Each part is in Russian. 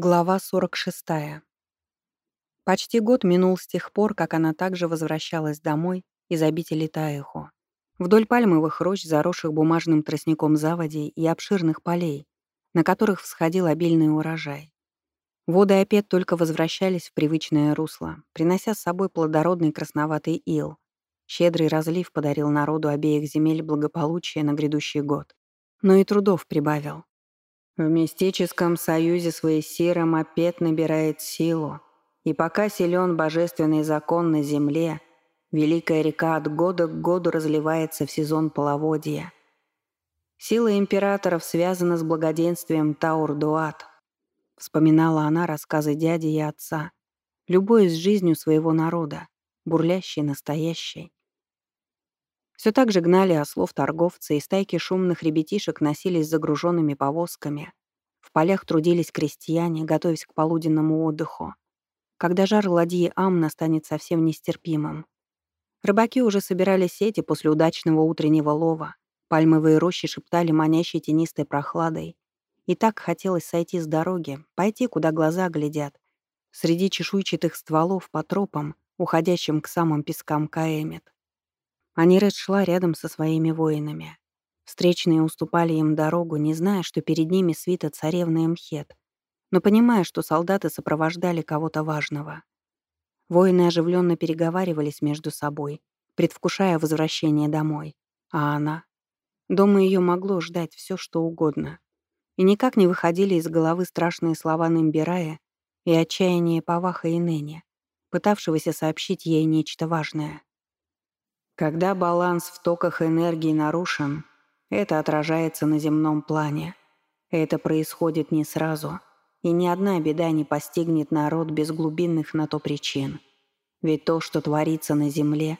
Глава 46. Почти год минул с тех пор, как она также возвращалась домой из обители Таэхо. Вдоль пальмовых рощ, заросших бумажным тростником заводей и обширных полей, на которых всходил обильный урожай. Воды опять только возвращались в привычное русло, принося с собой плодородный красноватый ил. Щедрый разлив подарил народу обеих земель благополучие на грядущий год. Но и трудов прибавил. В мистическом союзе с Ваесиром опет набирает силу, и пока силен божественный закон на земле, великая река от года к году разливается в сезон половодья. Сила императоров связана с благоденствием Таур-Дуат. Вспоминала она рассказы дяди и отца, любой с жизнью своего народа, бурлящей, настоящей. Все так же гнали ослов торговцы, и стайки шумных ребятишек носились загруженными повозками. В полях трудились крестьяне, готовясь к полуденному отдыху. Когда жар ладьи Амна станет совсем нестерпимым. Рыбаки уже собирали сети после удачного утреннего лова. Пальмовые рощи шептали манящей тенистой прохладой. И так хотелось сойти с дороги, пойти, куда глаза глядят, среди чешуйчатых стволов по тропам, уходящим к самым пескам Каэмет. Аниред шла рядом со своими воинами. Встречные уступали им дорогу, не зная, что перед ними свита царевны Мхет, но понимая, что солдаты сопровождали кого-то важного. Воины оживленно переговаривались между собой, предвкушая возвращение домой. А она? Дома ее могло ждать все, что угодно. И никак не выходили из головы страшные слова Намбирая и отчаяние Паваха и Нэни, пытавшегося сообщить ей нечто важное. Когда баланс в токах энергии нарушен, это отражается на земном плане. Это происходит не сразу, и ни одна беда не постигнет народ без глубинных на то причин. Ведь то, что творится на земле,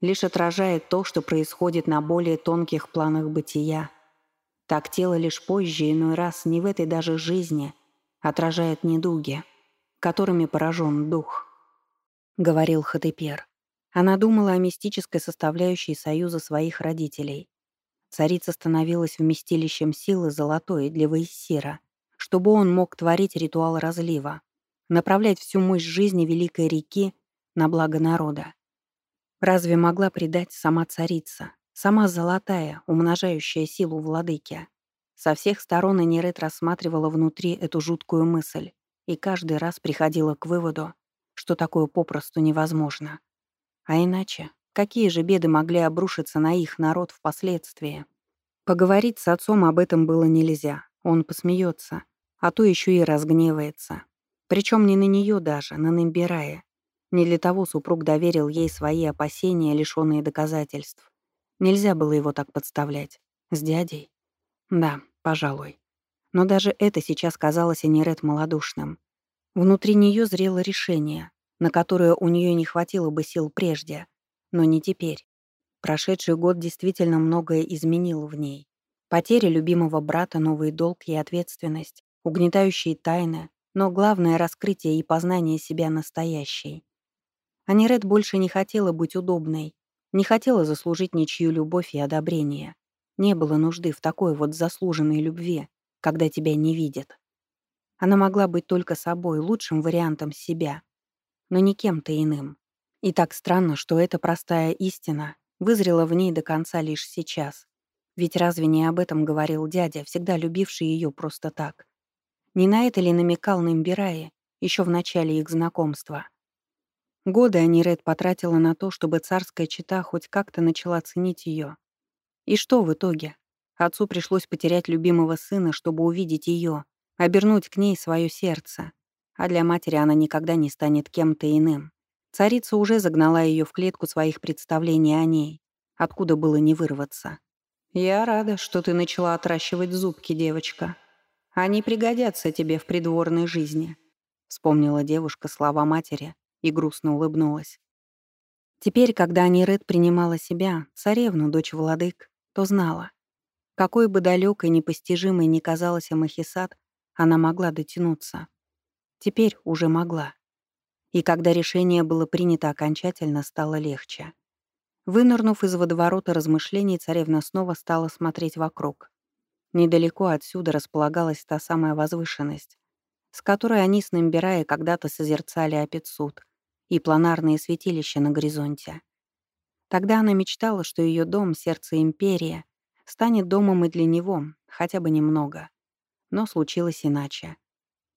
лишь отражает то, что происходит на более тонких планах бытия. Так тело лишь позже, иной раз, не в этой даже жизни, отражает недуги, которыми поражен дух, — говорил Хатепер. Она думала о мистической составляющей союза своих родителей. Царица становилась вместилищем силы золотой для Ваиссира, чтобы он мог творить ритуал разлива, направлять всю мощь жизни Великой реки на благо народа. Разве могла предать сама царица, сама золотая, умножающая силу владыки? Со всех сторон Энерет рассматривала внутри эту жуткую мысль и каждый раз приходила к выводу, что такое попросту невозможно. А иначе, какие же беды могли обрушиться на их народ впоследствии? Поговорить с отцом об этом было нельзя. Он посмеется, а то еще и разгневается. Причем не на нее даже, на Намбирая. Не для того супруг доверил ей свои опасения, лишенные доказательств. Нельзя было его так подставлять. С дядей? Да, пожалуй. Но даже это сейчас казалось Энерет малодушным. Внутри нее зрело решение, на которое у нее не хватило бы сил прежде, но не теперь. Прошедший год действительно многое изменил в ней. Потеря любимого брата, новый долг и ответственность, угнетающие тайны, но главное — раскрытие и познание себя настоящей. Аниред больше не хотела быть удобной, не хотела заслужить ничью любовь и одобрение. Не было нужды в такой вот заслуженной любви, когда тебя не видят. Она могла быть только собой, лучшим вариантом себя, но не кем-то иным. И так странно, что эта простая истина вызрела в ней до конца лишь сейчас. Ведь разве не об этом говорил дядя, всегда любивший ее просто так? Не на это ли намекал Намбирае еще в начале их знакомства? Годы Аниред потратила на то, чтобы царская чита хоть как-то начала ценить ее. И что в итоге? Отцу пришлось потерять любимого сына, чтобы увидеть ее, обернуть к ней свое сердце а для матери она никогда не станет кем-то иным. Царица уже загнала ее в клетку своих представлений о ней, откуда было не вырваться. «Я рада, что ты начала отращивать зубки, девочка. Они пригодятся тебе в придворной жизни», — вспомнила девушка слова матери и грустно улыбнулась. Теперь, когда Аниред принимала себя, царевну, дочь владык, то знала. Какой бы далекой, непостижимой ни казалась Амахисат, она могла дотянуться. Теперь уже могла. И когда решение было принято окончательно, стало легче. Вынырнув из водоворота размышлений, царевна снова стала смотреть вокруг. Недалеко отсюда располагалась та самая возвышенность, с которой они с Намбирая когда-то созерцали Апетсуд и планарные святилища на горизонте. Тогда она мечтала, что ее дом, сердце империи, станет домом и для него, хотя бы немного. Но случилось иначе.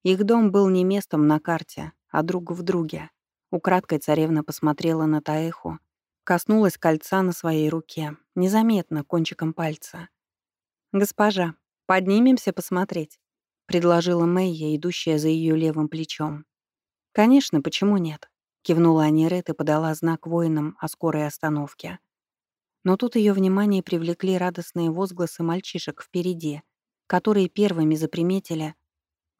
Их дом был не местом на карте, а друг в друге. Украдкой царевна посмотрела на Таэху, коснулась кольца на своей руке, незаметно, кончиком пальца. «Госпожа, поднимемся посмотреть», — предложила Мэйя, идущая за ее левым плечом. «Конечно, почему нет?» — кивнула Анирет и подала знак воинам о скорой остановке. Но тут ее внимание привлекли радостные возгласы мальчишек впереди, которые первыми заприметили.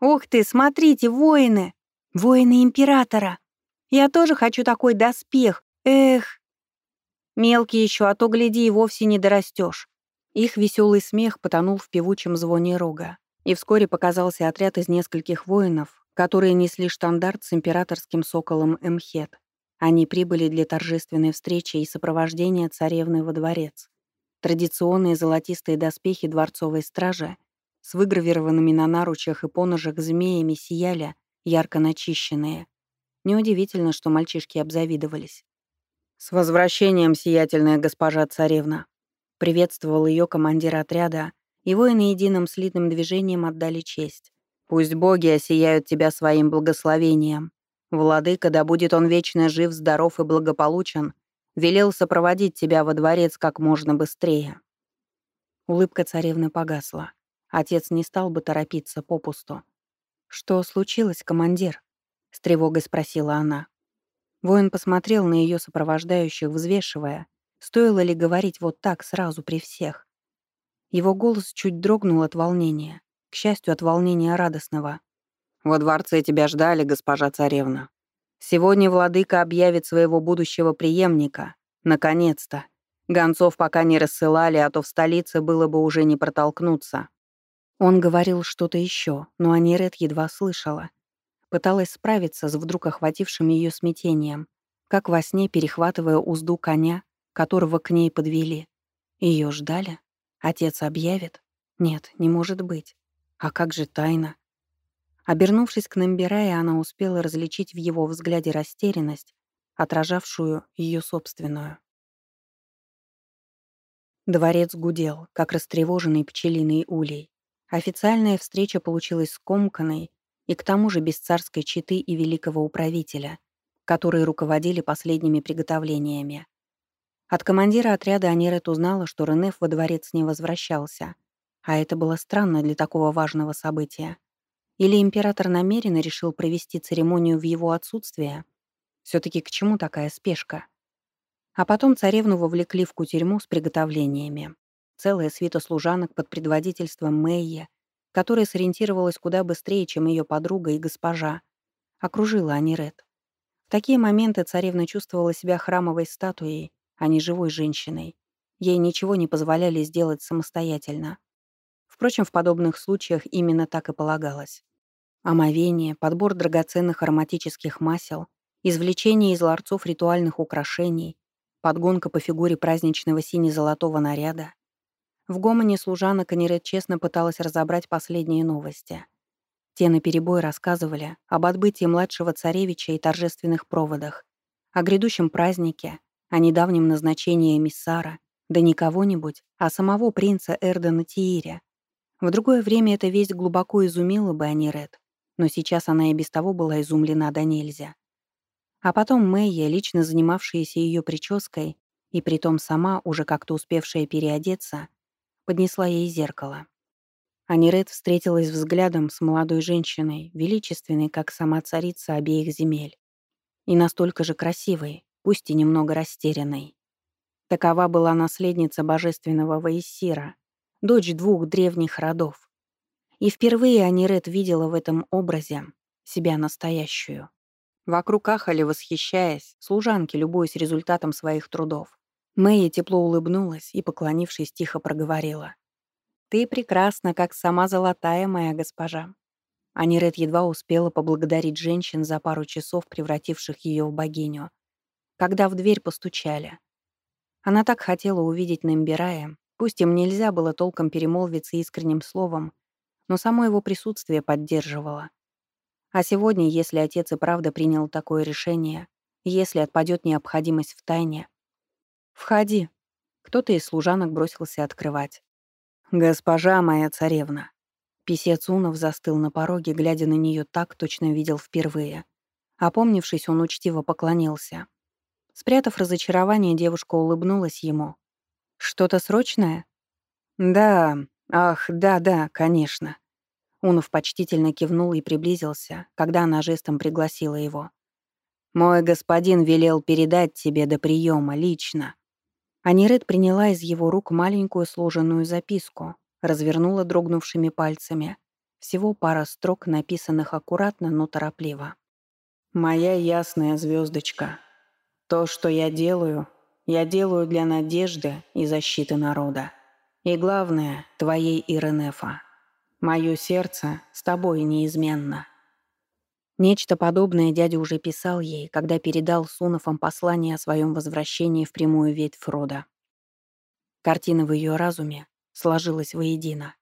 «Ух ты, смотрите, воины! Воины Императора! Я тоже хочу такой доспех! Эх!» «Мелкий еще, а то, гляди, и вовсе не дорастешь. Их веселый смех потонул в певучем звоне рога, и вскоре показался отряд из нескольких воинов, которые несли штандарт с императорским соколом Эмхет. Они прибыли для торжественной встречи и сопровождения царевны во дворец. Традиционные золотистые доспехи дворцовой стражи с выгравированными на наручах и поножах змеями сияли, ярко начищенные. Неудивительно, что мальчишки обзавидовались. «С возвращением, сиятельная госпожа царевна!» Приветствовал ее командир отряда, и воины единым слитным движением отдали честь. «Пусть боги осияют тебя своим благословением. Владыка, да будет он вечно жив, здоров и благополучен, велел сопроводить тебя во дворец как можно быстрее». Улыбка царевны погасла. Отец не стал бы торопиться попусту. «Что случилось, командир?» — с тревогой спросила она. Воин посмотрел на ее сопровождающих, взвешивая, стоило ли говорить вот так сразу при всех. Его голос чуть дрогнул от волнения, к счастью, от волнения радостного. «Во дворце тебя ждали, госпожа царевна. Сегодня владыка объявит своего будущего преемника. Наконец-то. Гонцов пока не рассылали, а то в столице было бы уже не протолкнуться. Он говорил что-то еще, но Аниред едва слышала. Пыталась справиться с вдруг охватившим ее смятением, как во сне перехватывая узду коня, которого к ней подвели. Ее ждали? Отец объявит? Нет, не может быть. А как же тайна? Обернувшись к Намбирае, она успела различить в его взгляде растерянность, отражавшую ее собственную. Дворец гудел, как растревоженный пчелиный улей. Официальная встреча получилась скомканной и к тому же без царской четы и великого управителя, которые руководили последними приготовлениями. От командира отряда Анирет узнала, что Ренеф во дворец не возвращался, а это было странно для такого важного события. Или император намеренно решил провести церемонию в его отсутствие? все таки к чему такая спешка? А потом царевну вовлекли в кутерьму с приготовлениями. Целая свита служанок под предводительством Мэйя, которая сориентировалась куда быстрее, чем ее подруга и госпожа, окружила Аниред. В такие моменты царевна чувствовала себя храмовой статуей, а не живой женщиной. Ей ничего не позволяли сделать самостоятельно. Впрочем, в подобных случаях именно так и полагалось. Омовение, подбор драгоценных ароматических масел, извлечение из ларцов ритуальных украшений, подгонка по фигуре праздничного сине-золотого наряда, в гомоне служанок Аниред честно пыталась разобрать последние новости. Те наперебой рассказывали об отбытии младшего царевича и торжественных проводах, о грядущем празднике, о недавнем назначении эмиссара, да не кого-нибудь, а самого принца Эрдена Тииря. В другое время эта весть глубоко изумила бы Аниред, но сейчас она и без того была изумлена до нельзя. А потом Мэйя, лично занимавшаяся ее прической, и притом сама, уже как-то успевшая переодеться, поднесла ей зеркало. Аниред встретилась взглядом с молодой женщиной, величественной, как сама царица обеих земель. И настолько же красивой, пусть и немного растерянной. Такова была наследница божественного Ваесира, дочь двух древних родов. И впервые Аниред видела в этом образе себя настоящую. Вокруг ахали, восхищаясь, служанки, любуясь результатом своих трудов. Мэйя тепло улыбнулась и, поклонившись, тихо проговорила. «Ты прекрасна, как сама золотая моя госпожа». Аниред едва успела поблагодарить женщин за пару часов, превративших ее в богиню, когда в дверь постучали. Она так хотела увидеть Нембирая, пусть им нельзя было толком перемолвиться искренним словом, но само его присутствие поддерживало. А сегодня, если отец и правда принял такое решение, если отпадет необходимость в тайне... «Входи». Кто-то из служанок бросился открывать. «Госпожа моя царевна». Писец Унов застыл на пороге, глядя на нее так, точно видел впервые. Опомнившись, он учтиво поклонился. Спрятав разочарование, девушка улыбнулась ему. «Что-то срочное?» «Да, ах, да-да, конечно». Унов почтительно кивнул и приблизился, когда она жестом пригласила его. «Мой господин велел передать тебе до приема лично». Аниред приняла из его рук маленькую сложенную записку, развернула дрогнувшими пальцами. Всего пара строк, написанных аккуратно, но торопливо. «Моя ясная звездочка, то, что я делаю, я делаю для надежды и защиты народа. И главное, твоей Иренефа. Мое сердце с тобой неизменно». Нечто подобное дядя уже писал ей, когда передал Сунофам послание о своем возвращении в прямую ветвь рода. Картина в ее разуме сложилась воедино.